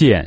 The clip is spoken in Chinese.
见。